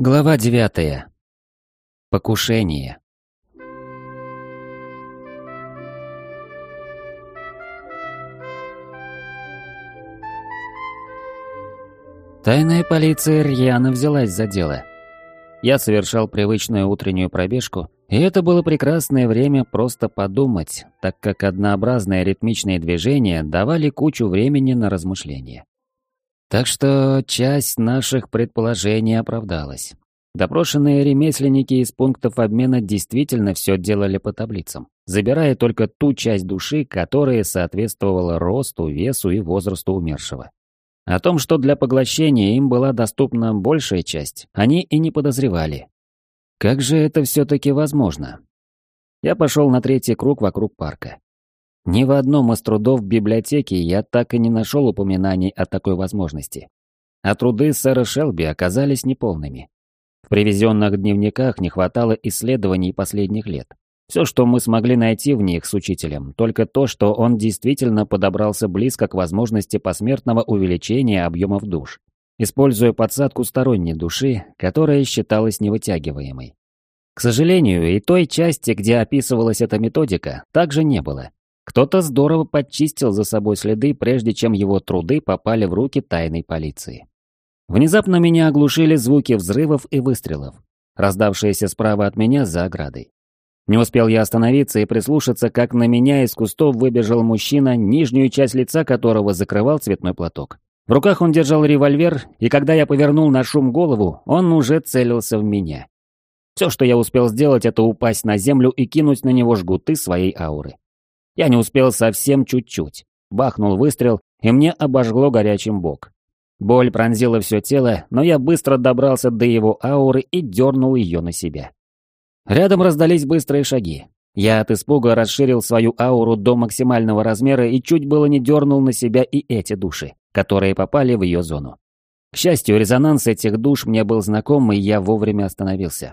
Глава девятая. Покушение. Тайная полиция рьяно взялась за дело. Я совершал привычную утреннюю пробежку, и это было прекрасное время просто подумать, так как однообразные ритмичные движения давали кучу времени на размышления. Так что часть наших предположений оправдалась. Допрошенные ремесленники из пунктов обмена действительно все делали по таблицам, забирая только ту часть души, которая соответствовала росту, весу и возрасту умершего. О том, что для поглощения им была доступна большая часть, они и не подозревали. Как же это все-таки возможно? Я пошел на третий круг вокруг парка. Ни в одном из трудов библиотеки я так и не нашел упоминаний о такой возможности. А труды сэра Шелби оказались неполными. В привезенных дневниках не хватало исследований последних лет. Все, что мы смогли найти в них с учителем, только то, что он действительно подобрался близко к возможности посмертного увеличения объемов душ, используя подсадку сторонней души, которая считалась невытягиваемой. К сожалению, и той части, где описывалась эта методика, также не было. Кто-то здорово подчистил за собой следы, прежде чем его труды попали в руки тайной полиции. Внезапно меня оглушили звуки взрывов и выстрелов, раздавшиеся справа от меня за оградой. Не успел я остановиться и прислушаться, как на меня из кустов выбежал мужчина, нижнюю часть лица которого закрывал цветной платок. В руках он держал револьвер, и когда я повернул на шум голову, он уже целился в меня. Все, что я успел сделать, это упасть на землю и кинуть на него жгуты своей ауры. Я не успел совсем чуть-чуть. Бахнул выстрел, и мне обожгло горячим бок. Боль пронзила все тело, но я быстро добрался до его ауры и дернул ее на себя. Рядом раздались быстрые шаги. Я от испуга расширил свою ауру до максимального размера и чуть было не дернул на себя и эти души, которые попали в ее зону. К счастью, резонанс этих душ мне был знаком, и я вовремя остановился.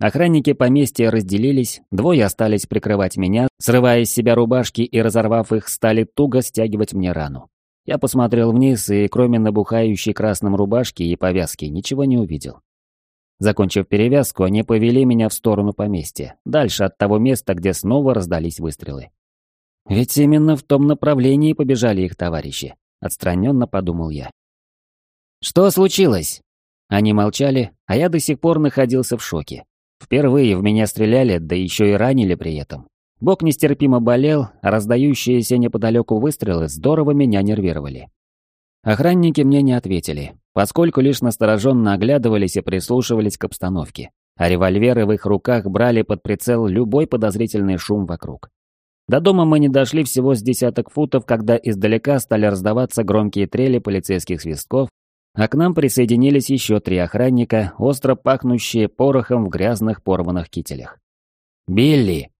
Охранники поместья разделились, двое остались прикрывать меня, срывая с себя рубашки и, разорвав их, стали туго стягивать мне рану. Я посмотрел вниз и, кроме набухающей красным рубашки и повязки, ничего не увидел. Закончив перевязку, они повели меня в сторону поместья, дальше от того места, где снова раздались выстрелы. Ведь именно в том направлении побежали их товарищи, отстраненно подумал я. «Что случилось?» Они молчали, а я до сих пор находился в шоке. Впервые в меня стреляли, да еще и ранили при этом. Бок нестерпимо болел, а раздающиеся неподалеку выстрелы здорово меня нервировали. Охранники мне не ответили, поскольку лишь настороженно оглядывались и прислушивались к обстановке, а револьверы в их руках брали под прицел любой подозрительный шум вокруг. До дома мы не дошли всего с десяток футов, когда издалека стали раздаваться громкие трели полицейских свистков, а к нам присоединились еще три охранника, остро пахнущие порохом в грязных порванных кителях. «Билли!»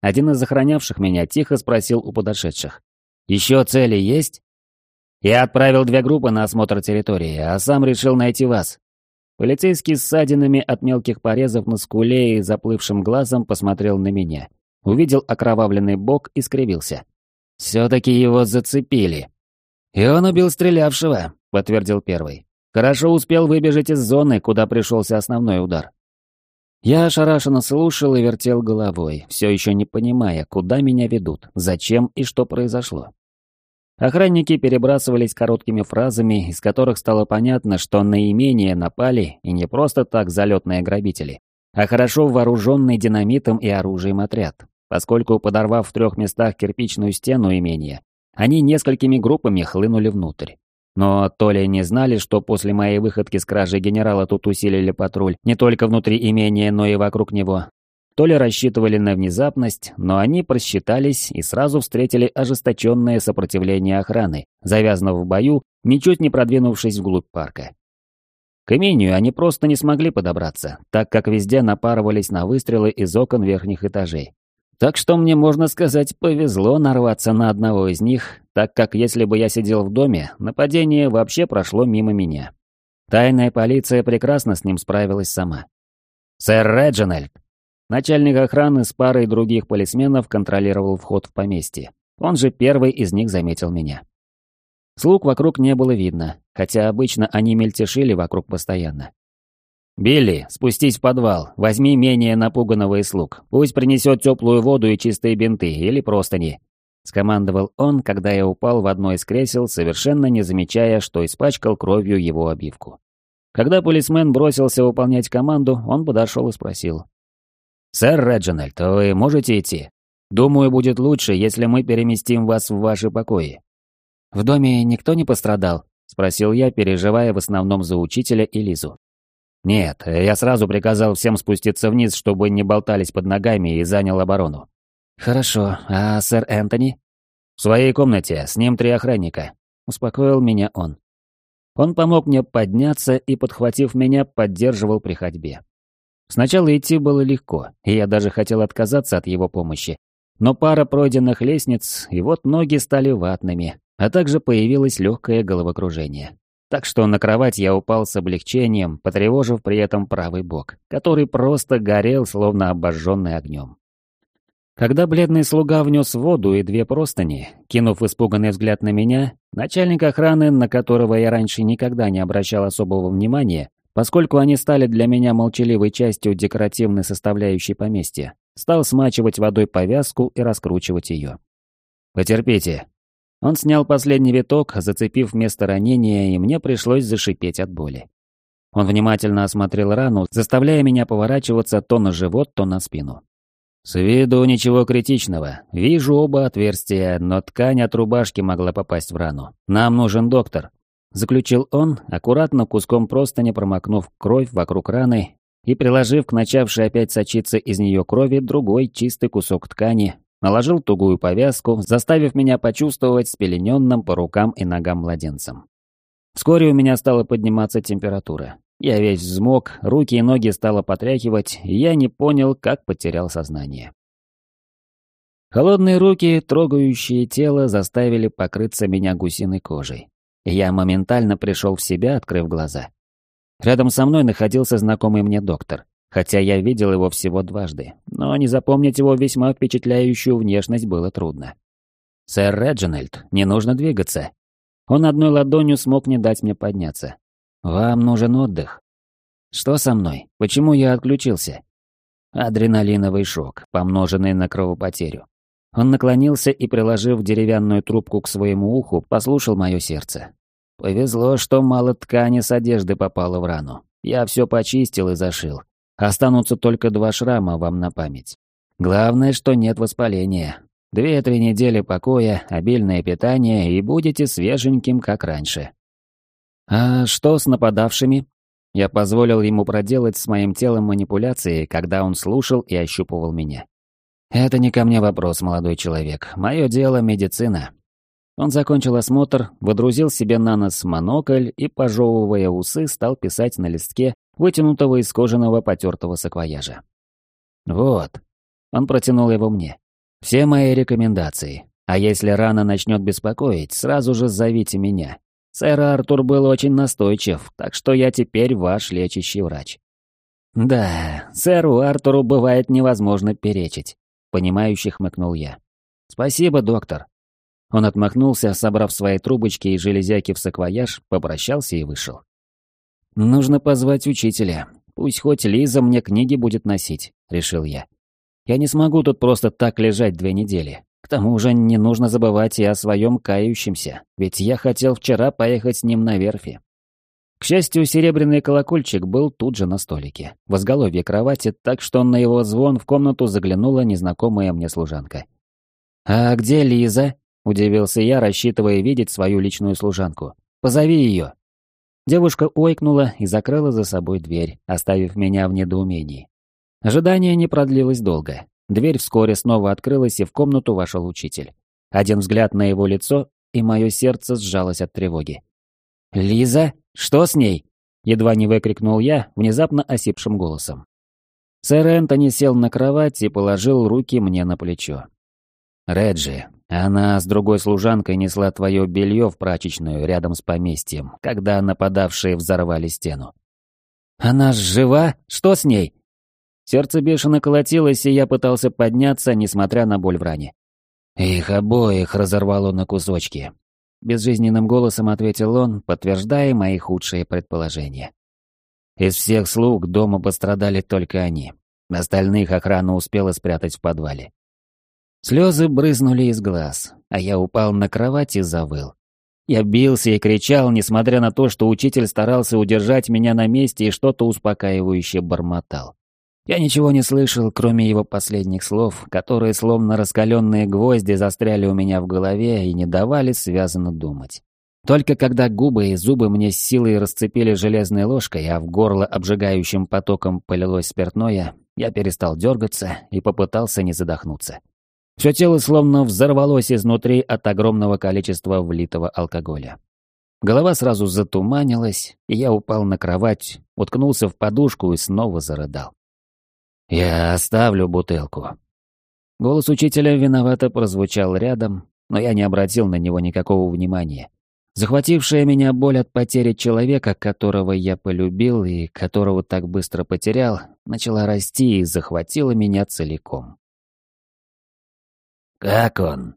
Один из охранявших меня тихо спросил у подошедших. «Еще цели есть?» «Я отправил две группы на осмотр территории, а сам решил найти вас». Полицейский с ссадинами от мелких порезов на скуле и заплывшим глазом посмотрел на меня. Увидел окровавленный бок и скривился. «Все-таки его зацепили». «И он убил стрелявшего», — подтвердил первый. «Хорошо успел выбежать из зоны, куда пришелся основной удар». Я ошарашенно слушал и вертел головой, все еще не понимая, куда меня ведут, зачем и что произошло. Охранники перебрасывались короткими фразами, из которых стало понятно, что на имение напали и не просто так залетные грабители, а хорошо вооруженный динамитом и оружием отряд, поскольку, подорвав в трех местах кирпичную стену имения, они несколькими группами хлынули внутрь. Но то ли не знали, что после моей выходки с кражей генерала тут усилили патруль не только внутри имения, но и вокруг него, то ли рассчитывали на внезапность, но они просчитались и сразу встретили ожесточенное сопротивление охраны, завязанного в бою, ничуть не продвинувшись вглубь парка. К имению они просто не смогли подобраться, так как везде напарывались на выстрелы из окон верхних этажей. Так что мне, можно сказать, повезло нарваться на одного из них, так как если бы я сидел в доме, нападение вообще прошло мимо меня. Тайная полиция прекрасно с ним справилась сама. «Сэр Реджинальд!» Начальник охраны с парой других полисменов контролировал вход в поместье. Он же первый из них заметил меня. Слуг вокруг не было видно, хотя обычно они мельтешили вокруг постоянно. «Билли, спустись в подвал, возьми менее напуганного из слуг. Пусть принесет теплую воду и чистые бинты или простыни». Скомандовал он, когда я упал в одно из кресел, совершенно не замечая, что испачкал кровью его обивку. Когда полисмен бросился выполнять команду, он подошел и спросил. «Сэр Реджинальд, вы можете идти? Думаю, будет лучше, если мы переместим вас в ваши покои». «В доме никто не пострадал?» — спросил я, переживая в основном за учителя и Лизу. «Нет, я сразу приказал всем спуститься вниз, чтобы не болтались под ногами и занял оборону». «Хорошо, а сэр Энтони?» «В своей комнате, с ним три охранника», — успокоил меня он. Он помог мне подняться и, подхватив меня, поддерживал при ходьбе. Сначала идти было легко, и я даже хотел отказаться от его помощи. Но пара пройденных лестниц, и вот ноги стали ватными, а также появилось легкое головокружение. Так что на кровать я упал с облегчением, потревожив при этом правый бок, который просто горел, словно обожженный огнем. Когда бледный слуга внес воду и две простыни, кинув испуганный взгляд на меня, начальник охраны, на которого я раньше никогда не обращал особого внимания, поскольку они стали для меня молчаливой частью декоративной составляющей поместья, стал смачивать водой повязку и раскручивать ее. «Потерпите». Он снял последний виток, зацепив место ранения, и мне пришлось зашипеть от боли. Он внимательно осмотрел рану, заставляя меня поворачиваться то на живот, то на спину. С виду ничего критичного. Вижу оба отверстия, но ткань от рубашки могла попасть в рану. Нам нужен доктор. Заключил он, аккуратно куском простыни промокнув кровь вокруг раны и приложив к начавшей опять сочиться из нее крови другой чистый кусок ткани, наложил тугую повязку, заставив меня почувствовать спелененным по рукам и ногам младенцем. Вскоре у меня стала подниматься температура. Я весь взмок, руки и ноги стало потряхивать, и я не понял, как потерял сознание. Холодные руки, трогающие тело, заставили покрыться меня гусиной кожей. Я моментально пришел в себя, открыв глаза. Рядом со мной находился знакомый мне доктор, хотя я видел его всего дважды, но не запомнить его весьма впечатляющую внешность было трудно. «Сэр Реджинальд, не нужно двигаться». Он одной ладонью смог не дать мне подняться, вам нужен отдых. Что со мной? Почему я отключился? Адреналиновый шок, помноженный на кровопотерю. Он наклонился и, приложив деревянную трубку к своему уху, послушал мое сердце. Повезло, что мало ткани с одежды попало в рану. Я все почистил и зашил. Останутся только два шрама вам на память. Главное, что нет воспаления. Две-три недели покоя, обильное питание, и будете свеженьким, как раньше. «А что с нападавшими?» Я позволил ему проделать с моим телом манипуляции, когда он слушал и ощупывал меня. «Это не ко мне вопрос, молодой человек. Мое дело — медицина». Он закончил осмотр, водрузил себе на нос монокль и, пожевывая усы, стал писать на листке вытянутого из кожаного потертого саквояжа. «Вот». Он протянул его мне. «Все мои рекомендации. А если рана начнет беспокоить, сразу же зовите меня. Сэр Артур был очень настойчив, так что я теперь ваш лечащий врач. Да, сэру Артуру бывает невозможно перечить, понимающе хмыкнул я. Спасибо, доктор. Он отмахнулся, собрав свои трубочки и железяки в саквояж, попрощался и вышел. Нужно позвать учителя. Пусть хоть Лиза мне книги будет носить, решил я. Я не смогу тут просто так лежать две недели. К тому же не нужно забывать и о своем кающемся, ведь я хотел вчера поехать с ним на верфи. К счастью, серебряный колокольчик был тут же на столике, в изголовье кровати, так что на его звон в комнату заглянула незнакомая мне служанка. «А где Лиза?» — удивился я, рассчитывая видеть свою личную служанку. «Позови ее». Девушка ойкнула и закрыла за собой дверь, оставив меня в недоумении. Ожидание не продлилось долго. Дверь вскоре снова открылась, и в комнату вошел учитель. Один взгляд на его лицо, и мое сердце сжалось от тревоги. «Лиза? Что с ней?» Едва не выкрикнул я, внезапно осипшим голосом. Сэр Энтони сел на кровать и положил руки мне на плечо. «Реджи, она с другой служанкой несла твое белье в прачечную рядом с поместьем, когда нападавшие взорвали стену». «Она жива? Что с ней?» Сердце бешено колотилось, и я пытался подняться, несмотря на боль в ране. «Их обоих разорвало на кусочки», — безжизненным голосом ответил он, подтверждая мои худшие предположения. Из всех слуг дома пострадали только они. Остальных охрана успела спрятать в подвале. Слезы брызнули из глаз, а я упал на кровать и завыл. Я бился и кричал, несмотря на то, что учитель старался удержать меня на месте и что-то успокаивающе бормотал. Я ничего не слышал, кроме его последних слов, которые, словно раскаленные гвозди, застряли у меня в голове и не давали связанно думать. Только когда губы и зубы мне с силой расцепили железной ложкой, а в горло обжигающим потоком полилось спиртное, я перестал дергаться и попытался не задохнуться. Все тело словно взорвалось изнутри от огромного количества влитого алкоголя. Голова сразу затуманилась, и я упал на кровать, уткнулся в подушку и снова зарыдал. «Я оставлю бутылку». Голос учителя виновато прозвучал рядом, но я не обратил на него никакого внимания. Захватившая меня боль от потери человека, которого я полюбил и которого так быстро потерял, начала расти и захватила меня целиком. «Как он?»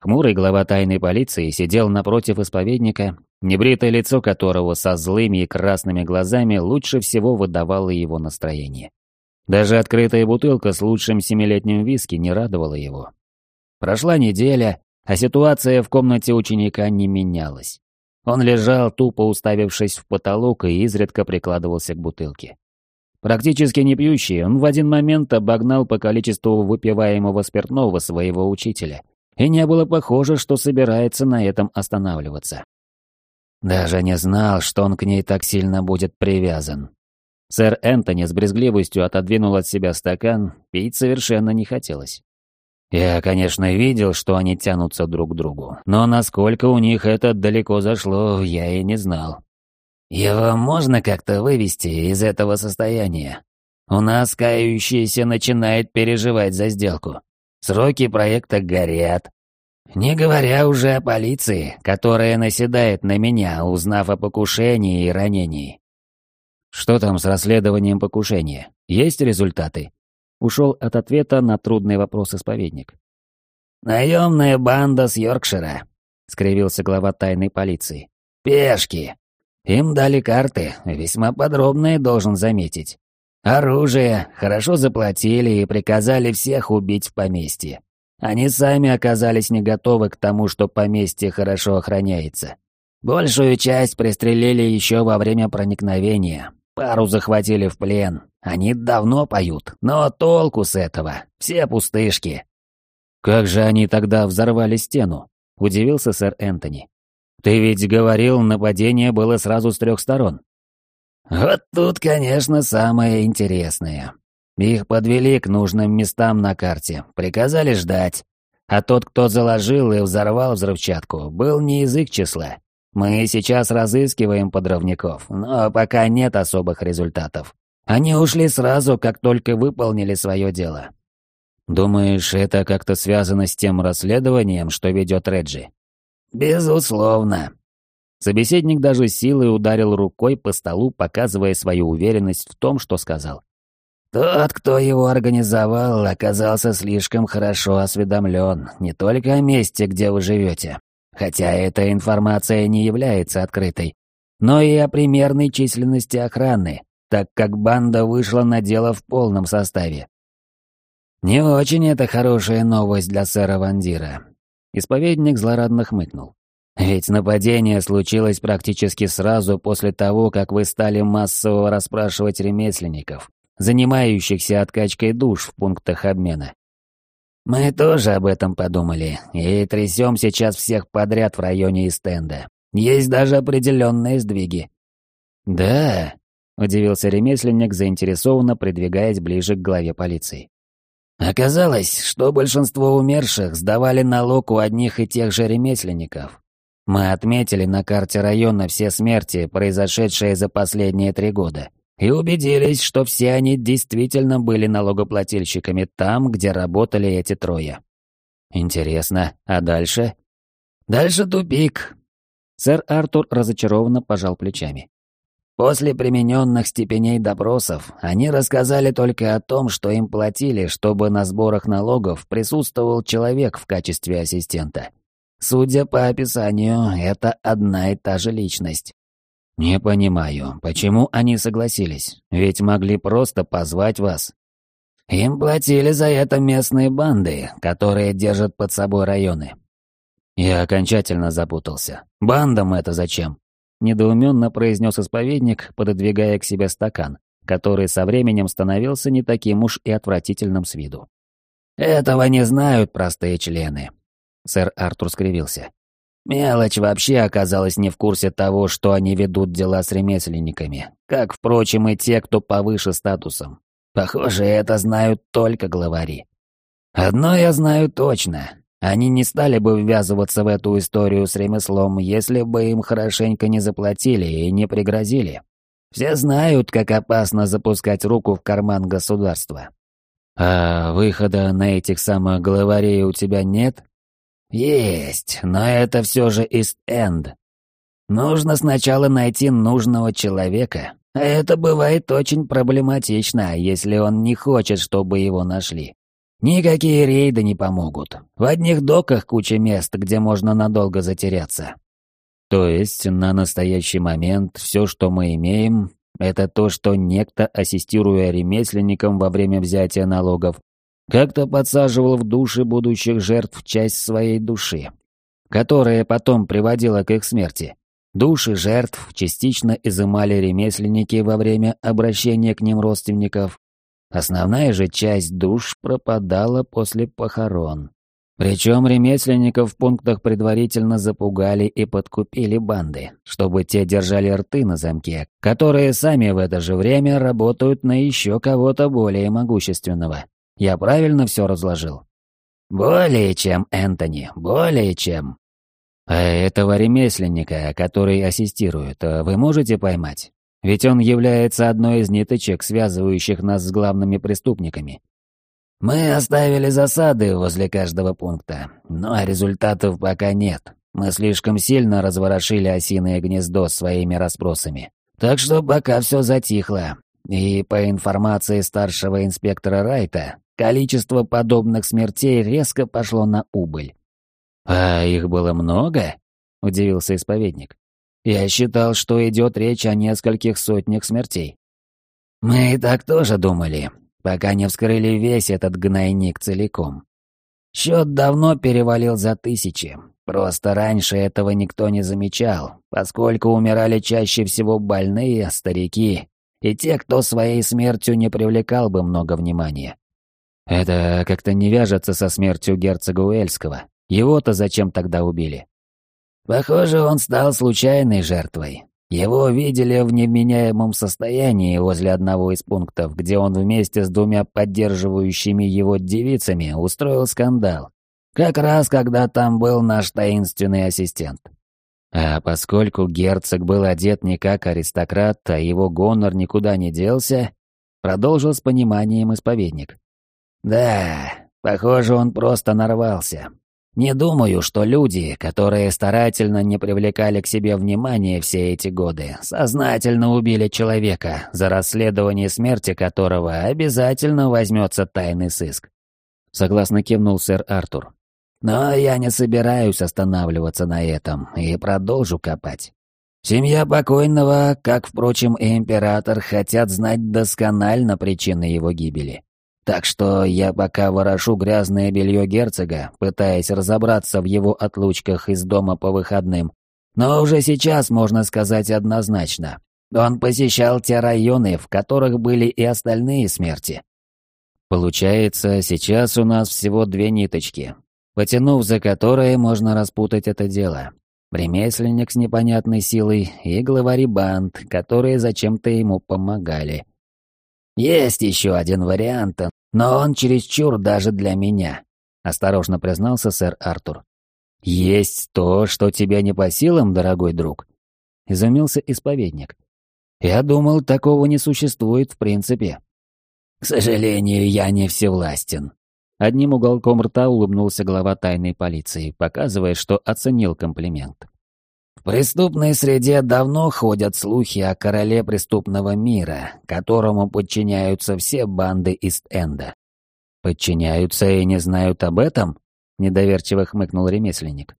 Хмурый глава тайной полиции сидел напротив исповедника, небритое лицо которого со злыми и красными глазами лучше всего выдавало его настроение. Даже открытая бутылка с лучшим семилетним виски не радовала его. Прошла неделя, а ситуация в комнате ученика не менялась. Он лежал, тупо уставившись в потолок и изредка прикладывался к бутылке. Практически не пьющий, он в один момент обогнал по количеству выпиваемого спиртного своего учителя, и не было похоже, что собирается на этом останавливаться. Даже не знал, что он к ней так сильно будет привязан. Сэр Энтони с брезгливостью отодвинул от себя стакан, пить совершенно не хотелось. Я, конечно, видел, что они тянутся друг к другу, но насколько у них это далеко зашло, я и не знал. Его можно как-то вывести из этого состояния? У нас кающийся начинает переживать за сделку. Сроки проекта горят. Не говоря уже о полиции, которая наседает на меня, узнав о покушении и ранении. Что там с расследованием покушения? Есть результаты? Ушел от ответа на трудный вопрос исповедник. «Наемная банда с Йоркшира», — скривился глава тайной полиции. «Пешки. Им дали карты, весьма подробные, должен заметить. Оружие, хорошо заплатили и приказали всех убить в поместье. Они сами оказались не готовы к тому, что поместье хорошо охраняется. Большую часть пристрелили еще во время проникновения, Пару захватили в плен. Они давно поют, но толку с этого. Все пустышки. Как же они тогда взорвали стену? Удивился сэр Энтони. Ты ведь говорил, нападение было сразу с трех сторон. Вот тут, конечно, самое интересное. Их подвели к нужным местам на карте, приказали ждать. А тот, кто заложил и взорвал взрывчатку, был не язык числа. Мы сейчас разыскиваем подрывников, но пока нет особых результатов. Они ушли сразу, как только выполнили свое дело. Думаешь, это как-то связано с тем расследованием, что ведет Реджи? Безусловно. Собеседник даже силой ударил рукой по столу, показывая свою уверенность в том, что сказал. Тот, кто его организовал, оказался слишком хорошо осведомлен не только о месте, где вы живете, хотя эта информация не является открытой, но и о примерной численности охраны, так как банда вышла на дело в полном составе. Не очень это хорошая новость для сэра Вандира. Исповедник злорадно хмыкнул. Ведь нападение случилось практически сразу после того, как вы стали массово расспрашивать ремесленников, занимающихся откачкой душ в пунктах обмена. Мы тоже об этом подумали и трясем сейчас всех подряд в районе Истенда. Есть даже определенные сдвиги. Да, удивился ремесленник, заинтересованно придвигаясь ближе к главе полиции. Оказалось, что большинство умерших сдавали налог у одних и тех же ремесленников. Мы отметили на карте района все смерти, произошедшие за последние три года и убедились, что все они действительно были налогоплательщиками там, где работали эти трое. Интересно, а дальше? Дальше тупик. Сэр Артур разочарованно пожал плечами. После примененных степеней допросов они рассказали только о том, что им платили, чтобы на сборах налогов присутствовал человек в качестве ассистента. Судя по описанию, это одна и та же личность. «Не понимаю, почему они согласились? Ведь могли просто позвать вас». «Им платили за это местные банды, которые держат под собой районы». Я окончательно запутался. «Бандам это зачем?» Недоуменно произнес исповедник, пододвигая к себе стакан, который со временем становился не таким уж и отвратительным с виду. «Этого не знают простые члены», — сэр Артур скривился. Мелочь вообще оказалась не в курсе того, что они ведут дела с ремесленниками, как, впрочем, и те, кто повыше статусом. Похоже, это знают только главари. Одно я знаю точно. Они не стали бы ввязываться в эту историю с ремеслом, если бы им хорошенько не заплатили и не пригрозили. Все знают, как опасно запускать руку в карман государства. А выхода на этих самых главарей у тебя нет? «Есть, но это все же Ист-Энд. Нужно сначала найти нужного человека, а это бывает очень проблематично, если он не хочет, чтобы его нашли. Никакие рейды не помогут. В одних доках куча мест, где можно надолго затеряться». То есть на настоящий момент все, что мы имеем, это то, что некто, ассистируя ремесленникам во время взятия налогов, как-то подсаживал в души будущих жертв часть своей души, которая потом приводила к их смерти. Души жертв частично изымали ремесленники во время обращения к ним родственников. Основная же часть душ пропадала после похорон. Причем ремесленников в пунктах предварительно запугали и подкупили банды, чтобы те держали рты на замке, которые сами в это же время работают на еще кого-то более могущественного. Я правильно все разложил? Более чем, Энтони, более чем. А этого ремесленника, который ассистирует, э, вы можете поймать? Ведь он является одной из ниточек, связывающих нас с главными преступниками. Мы оставили засады возле каждого пункта, но результатов пока нет. Мы слишком сильно разворошили осиное гнездо своими расспросами. Так что пока все затихло. И по информации старшего инспектора Райта, количество подобных смертей резко пошло на убыль. «А их было много?» — удивился исповедник. «Я считал, что идет речь о нескольких сотнях смертей». «Мы и так тоже думали, пока не вскрыли весь этот гнойник целиком. Счет давно перевалил за тысячи, просто раньше этого никто не замечал, поскольку умирали чаще всего больные, старики и те, кто своей смертью не привлекал бы много внимания. Это как-то не вяжется со смертью герцога Уэльского. Его-то зачем тогда убили? Похоже, он стал случайной жертвой. Его видели в невменяемом состоянии возле одного из пунктов, где он вместе с двумя поддерживающими его девицами устроил скандал. Как раз когда там был наш таинственный ассистент. А поскольку герцог был одет не как аристократ, а его гонор никуда не делся, продолжил с пониманием исповедник. Да, похоже, он просто нарвался. Не думаю, что люди, которые старательно не привлекали к себе внимания все эти годы, сознательно убили человека, за расследование смерти которого обязательно возьмется тайный сыск. Согласно кивнул сэр Артур. Но я не собираюсь останавливаться на этом и продолжу копать. Семья покойного, как, впрочем, и император, хотят знать досконально причины его гибели. Так что я пока ворошу грязное белье герцога, пытаясь разобраться в его отлучках из дома по выходным. Но уже сейчас можно сказать однозначно. Он посещал те районы, в которых были и остальные смерти. Получается, сейчас у нас всего две ниточки, потянув за которые можно распутать это дело. Ремесленник с непонятной силой и главари банд, которые зачем-то ему помогали. «Есть еще один вариант, но он чересчур даже для меня», — осторожно признался сэр Артур. «Есть то, что тебе не по силам, дорогой друг?» — изумился исповедник. «Я думал, такого не существует в принципе». «К сожалению, я не всевластен». Одним уголком рта улыбнулся глава тайной полиции, показывая, что оценил комплимент. В преступной среде давно ходят слухи о короле преступного мира, которому подчиняются все банды Ист-Энда. «Подчиняются и не знают об этом?» — недоверчиво хмыкнул ремесленник.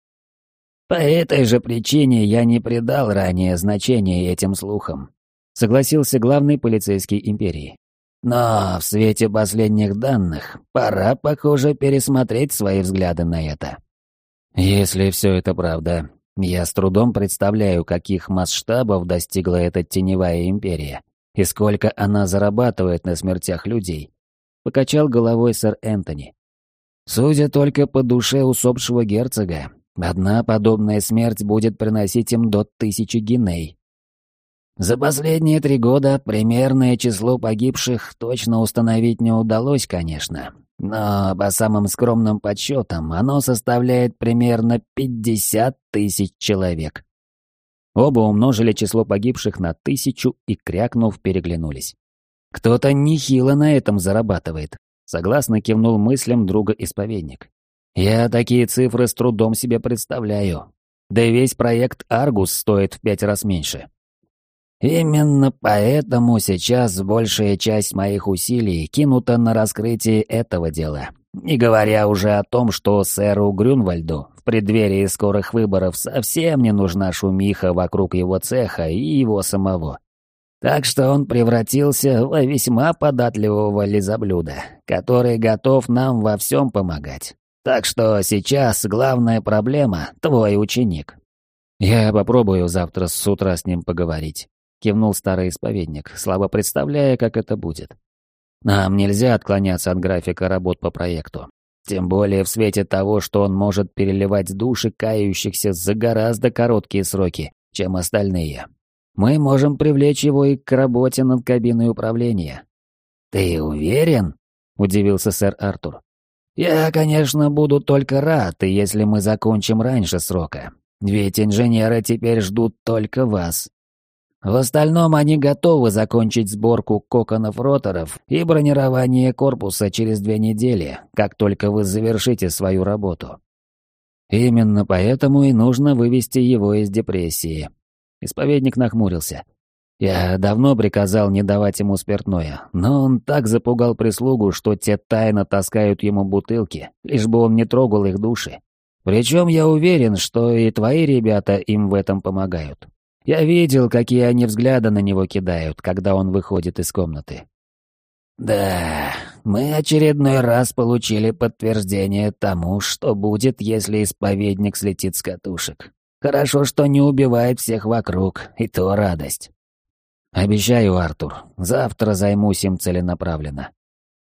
По этой же причине я не придал ранее значения этим слухам, согласился главный полицейский империи. Но в свете последних данных пора, похоже, пересмотреть свои взгляды на это. Если все это правда, я с трудом представляю, каких масштабов достигла эта теневая империя и сколько она зарабатывает на смертях людей. Покачал головой сэр Энтони. Судя только по душе усопшего герцога, одна подобная смерть будет приносить им до тысячи гиней. За последние три года примерное число погибших точно установить не удалось, конечно, но по самым скромным подсчетам оно составляет примерно 50 тысяч человек. Оба умножили число погибших на тысячу и, крякнув, переглянулись. Кто-то нехило на этом зарабатывает, согласно кивнул мыслям друга исповедник. Я такие цифры с трудом себе представляю. Да весь проект «Аргус» стоит в пять раз меньше. Именно поэтому сейчас большая часть моих усилий кинута на раскрытие этого дела. Не говоря уже о том, что сэру Грюнвальду в преддверии скорых выборов совсем не нужна шумиха вокруг его цеха и его самого. Так что он превратился в весьма податливого лизоблюда, который готов нам во всем помогать. Так что сейчас главная проблема — твой ученик. Я попробую завтра с утра с ним поговорить кивнул старый исповедник, слабо представляя, как это будет. Нам нельзя отклоняться от графика работ по проекту. Тем более в свете того, что он может переливать души кающихся за гораздо короткие сроки, чем остальные. Мы можем привлечь его и к работе над кабиной управления. «Ты уверен?» — удивился сэр Артур. «Я, конечно, буду только рад, если мы закончим раньше срока. Ведь инженеры теперь ждут только вас, в остальном они готовы закончить сборку коконов-роторов и бронирование корпуса через две недели, как только вы завершите свою работу. Именно поэтому и нужно вывести его из депрессии. Исповедник нахмурился. Я давно приказал не давать ему спиртное, но он так запугал прислугу, что те тайно таскают ему бутылки, лишь бы он не трогал их души. Причем я уверен, что и твои ребята им в этом помогают. Я видел, какие они взгляды на него кидают, когда он выходит из комнаты. Да, мы очередной раз получили подтверждение тому, что будет, если исповедник слетит с катушек. Хорошо, что не убивает всех вокруг, и то радость. Обещаю, Артур, завтра займусь им целенаправленно.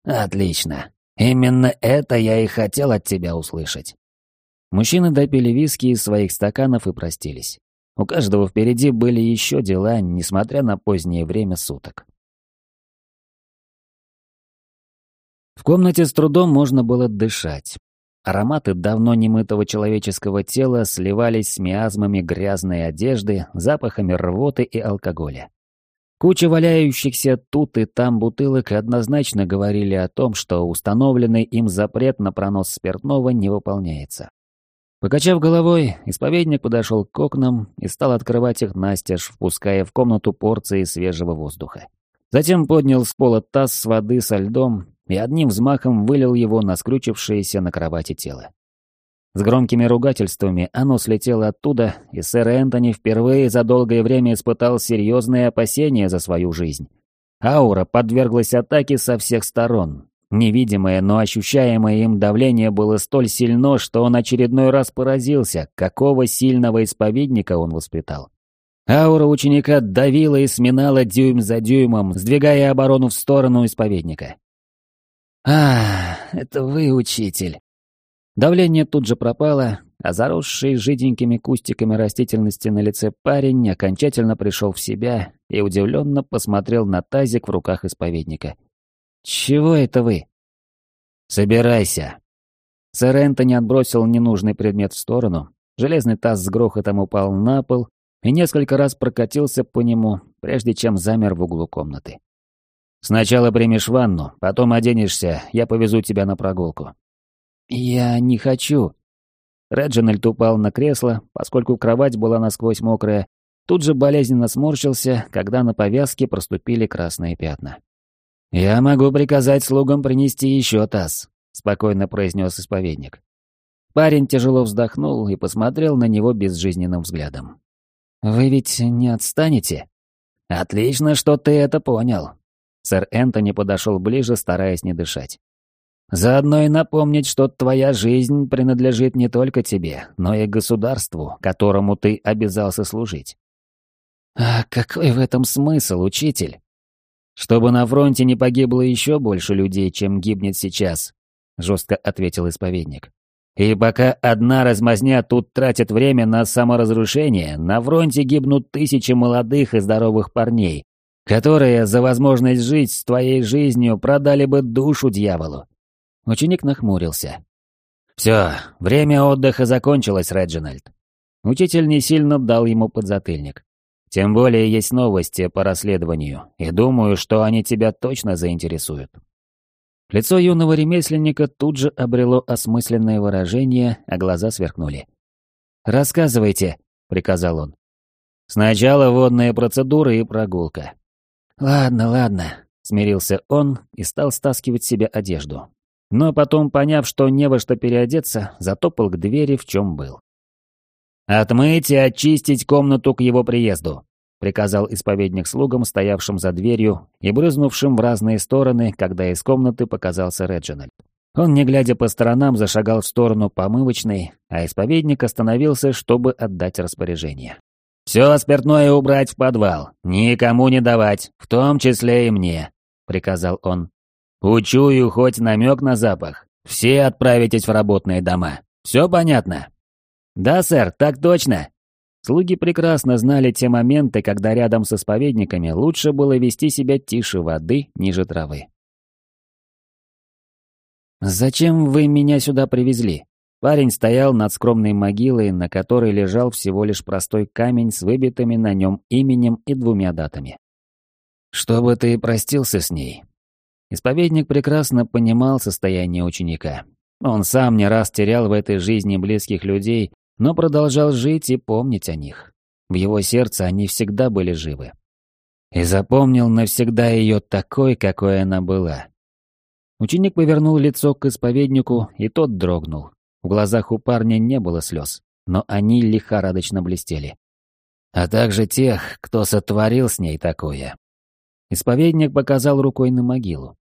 Отлично. Именно это я и хотел от тебя услышать. Мужчины допили виски из своих стаканов и простились. У каждого впереди были еще дела, несмотря на позднее время суток. В комнате с трудом можно было дышать. Ароматы давно немытого человеческого тела сливались с миазмами грязной одежды, запахами рвоты и алкоголя. Куча валяющихся тут и там бутылок однозначно говорили о том, что установленный им запрет на пронос спиртного не выполняется. Покачав головой, исповедник подошел к окнам и стал открывать их настежь, впуская в комнату порции свежего воздуха. Затем поднял с пола таз с воды со льдом и одним взмахом вылил его на скрючившееся на кровати тело. С громкими ругательствами оно слетело оттуда, и сэр Энтони впервые за долгое время испытал серьезные опасения за свою жизнь. Аура подверглась атаке со всех сторон, Невидимое, но ощущаемое им давление было столь сильно, что он очередной раз поразился, какого сильного исповедника он воспитал. Аура ученика давила и сминала дюйм за дюймом, сдвигая оборону в сторону исповедника. «А, это вы, учитель!» Давление тут же пропало, а заросший жиденькими кустиками растительности на лице парень окончательно пришел в себя и удивленно посмотрел на тазик в руках исповедника. «Чего это вы?» «Собирайся!» Сэр Энтони отбросил ненужный предмет в сторону, железный таз с грохотом упал на пол и несколько раз прокатился по нему, прежде чем замер в углу комнаты. «Сначала примешь ванну, потом оденешься, я повезу тебя на прогулку». «Я не хочу». Реджинальд упал на кресло, поскольку кровать была насквозь мокрая, тут же болезненно сморщился, когда на повязке проступили красные пятна. «Я могу приказать слугам принести еще таз», — спокойно произнес исповедник. Парень тяжело вздохнул и посмотрел на него безжизненным взглядом. «Вы ведь не отстанете?» «Отлично, что ты это понял». Сэр Энтони подошел ближе, стараясь не дышать. «Заодно и напомнить, что твоя жизнь принадлежит не только тебе, но и государству, которому ты обязался служить». «А какой в этом смысл, учитель?» «Чтобы на фронте не погибло еще больше людей, чем гибнет сейчас», — жестко ответил исповедник. И пока одна размазня тут тратит время на саморазрушение, на фронте гибнут тысячи молодых и здоровых парней, которые за возможность жить с твоей жизнью продали бы душу дьяволу. Ученик нахмурился. «Все, время отдыха закончилось, Реджинальд». Учитель не сильно дал ему подзатыльник. «Тем более есть новости по расследованию, и думаю, что они тебя точно заинтересуют». Лицо юного ремесленника тут же обрело осмысленное выражение, а глаза сверкнули. «Рассказывайте», — приказал он. «Сначала водная процедура и прогулка». «Ладно, ладно», — смирился он и стал стаскивать себе одежду. Но потом, поняв, что не во что переодеться, затопал к двери, в чем был. «Отмыть и очистить комнату к его приезду», приказал исповедник слугам, стоявшим за дверью и брызнувшим в разные стороны, когда из комнаты показался Реджинальд. Он, не глядя по сторонам, зашагал в сторону помывочной, а исповедник остановился, чтобы отдать распоряжение. «Все спиртное убрать в подвал, никому не давать, в том числе и мне», — приказал он. «Учую хоть намек на запах. Все отправитесь в работные дома. Все понятно?» «Да, сэр, так точно», Слуги прекрасно знали те моменты, когда рядом с исповедниками лучше было вести себя тише воды, ниже травы. «Зачем вы меня сюда привезли?» Парень стоял над скромной могилой, на которой лежал всего лишь простой камень с выбитыми на нем именем и двумя датами. «Чтобы ты простился с ней». Исповедник прекрасно понимал состояние ученика. Он сам не раз терял в этой жизни близких людей но продолжал жить и помнить о них. В его сердце они всегда были живы. И запомнил навсегда ее такой, какой она была. Ученик повернул лицо к исповеднику, и тот дрогнул. В глазах у парня не было слез, но они лихорадочно блестели. А также тех, кто сотворил с ней такое. Исповедник показал рукой на могилу.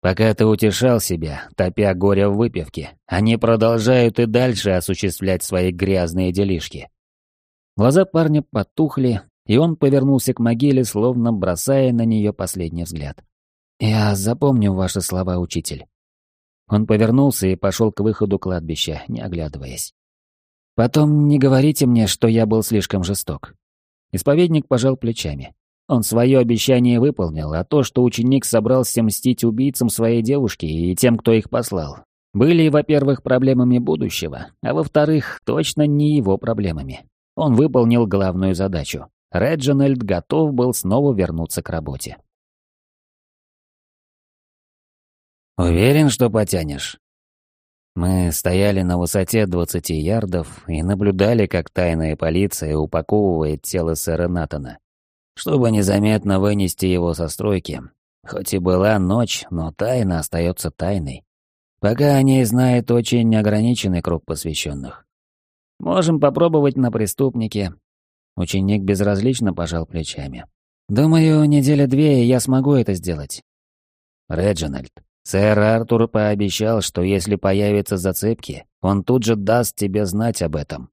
Пока ты утешал себя, топя горе в выпивке, они продолжают и дальше осуществлять свои грязные делишки. Глаза парня потухли, и он повернулся к могиле, словно бросая на нее последний взгляд. «Я запомню ваши слова, учитель». Он повернулся и пошел к выходу кладбища, не оглядываясь. «Потом не говорите мне, что я был слишком жесток». Исповедник пожал плечами. Он свое обещание выполнил, а то, что ученик собрался мстить убийцам своей девушки и тем, кто их послал, были, во-первых, проблемами будущего, а во-вторых, точно не его проблемами. Он выполнил главную задачу. Реджинальд готов был снова вернуться к работе. «Уверен, что потянешь?» Мы стояли на высоте 20 ярдов и наблюдали, как тайная полиция упаковывает тело сэра Натана чтобы незаметно вынести его со стройки. Хоть и была ночь, но тайна остается тайной. Пока о ней знает очень ограниченный круг посвященных. Можем попробовать на преступнике. Ученик безразлично пожал плечами. Думаю, неделя две, и я смогу это сделать. Реджинальд, сэр Артур пообещал, что если появятся зацепки, он тут же даст тебе знать об этом.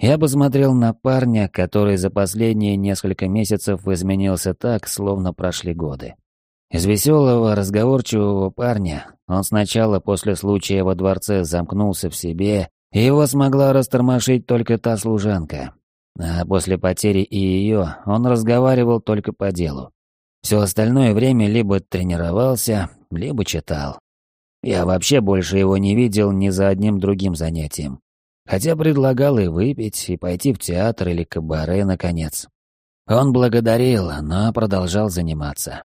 Я посмотрел на парня, который за последние несколько месяцев изменился так, словно прошли годы. Из веселого, разговорчивого парня он сначала после случая во дворце замкнулся в себе, и его смогла растормошить только та служанка. А после потери и ее он разговаривал только по делу. Все остальное время либо тренировался, либо читал. Я вообще больше его не видел ни за одним другим занятием. Хотя предлагал и выпить, и пойти в театр или кабаре, наконец. Он благодарил, но продолжал заниматься.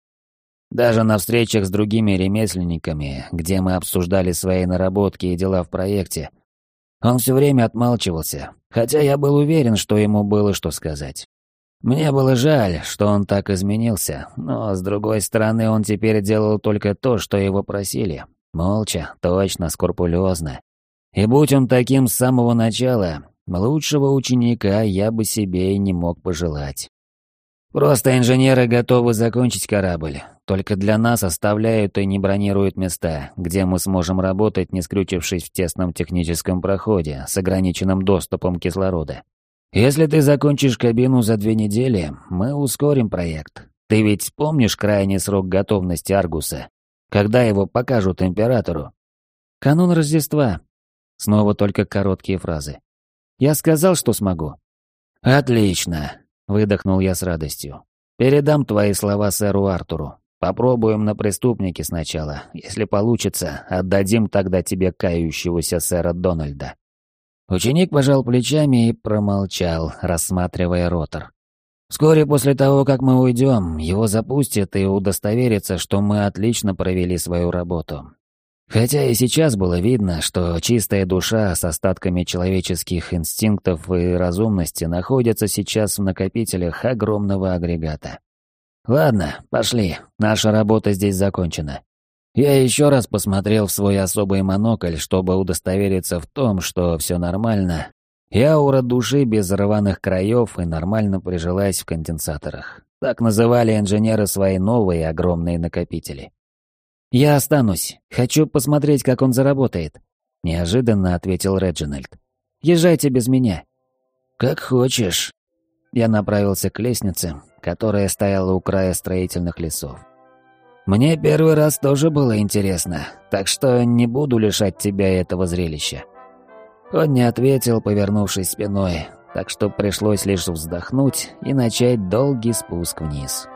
Даже на встречах с другими ремесленниками, где мы обсуждали свои наработки и дела в проекте, он все время отмалчивался, хотя я был уверен, что ему было что сказать. Мне было жаль, что он так изменился, но, с другой стороны, он теперь делал только то, что его просили. Молча, точно, скрупулезно. И будь он таким с самого начала, лучшего ученика я бы себе и не мог пожелать. Просто инженеры готовы закончить корабль, только для нас оставляют и не бронируют места, где мы сможем работать, не скрючившись в тесном техническом проходе с ограниченным доступом кислорода. Если ты закончишь кабину за две недели, мы ускорим проект. Ты ведь помнишь крайний срок готовности Аргуса? Когда его покажут императору? Канун Рождества. Снова только короткие фразы. Я сказал, что смогу. Отлично, выдохнул я с радостью. Передам твои слова сэру Артуру. Попробуем на преступнике сначала. Если получится, отдадим тогда тебе кающегося сэра Дональда. Ученик пожал плечами и промолчал, рассматривая ротор. Вскоре после того, как мы уйдем, его запустят и удостоверится, что мы отлично провели свою работу. Хотя и сейчас было видно, что чистая душа с остатками человеческих инстинктов и разумности находится сейчас в накопителях огромного агрегата. Ладно, пошли, наша работа здесь закончена. Я еще раз посмотрел в свой особый монокль, чтобы удостовериться в том, что все нормально, и аура души без рваных краев и нормально прижилась в конденсаторах. Так называли инженеры свои новые огромные накопители. «Я останусь. Хочу посмотреть, как он заработает», — неожиданно ответил Реджинальд. «Езжайте без меня». «Как хочешь». Я направился к лестнице, которая стояла у края строительных лесов. Мне первый раз тоже было интересно, так что не буду лишать тебя этого зрелища. Он не ответил, повернувшись спиной, так что пришлось лишь вздохнуть и начать долгий спуск вниз.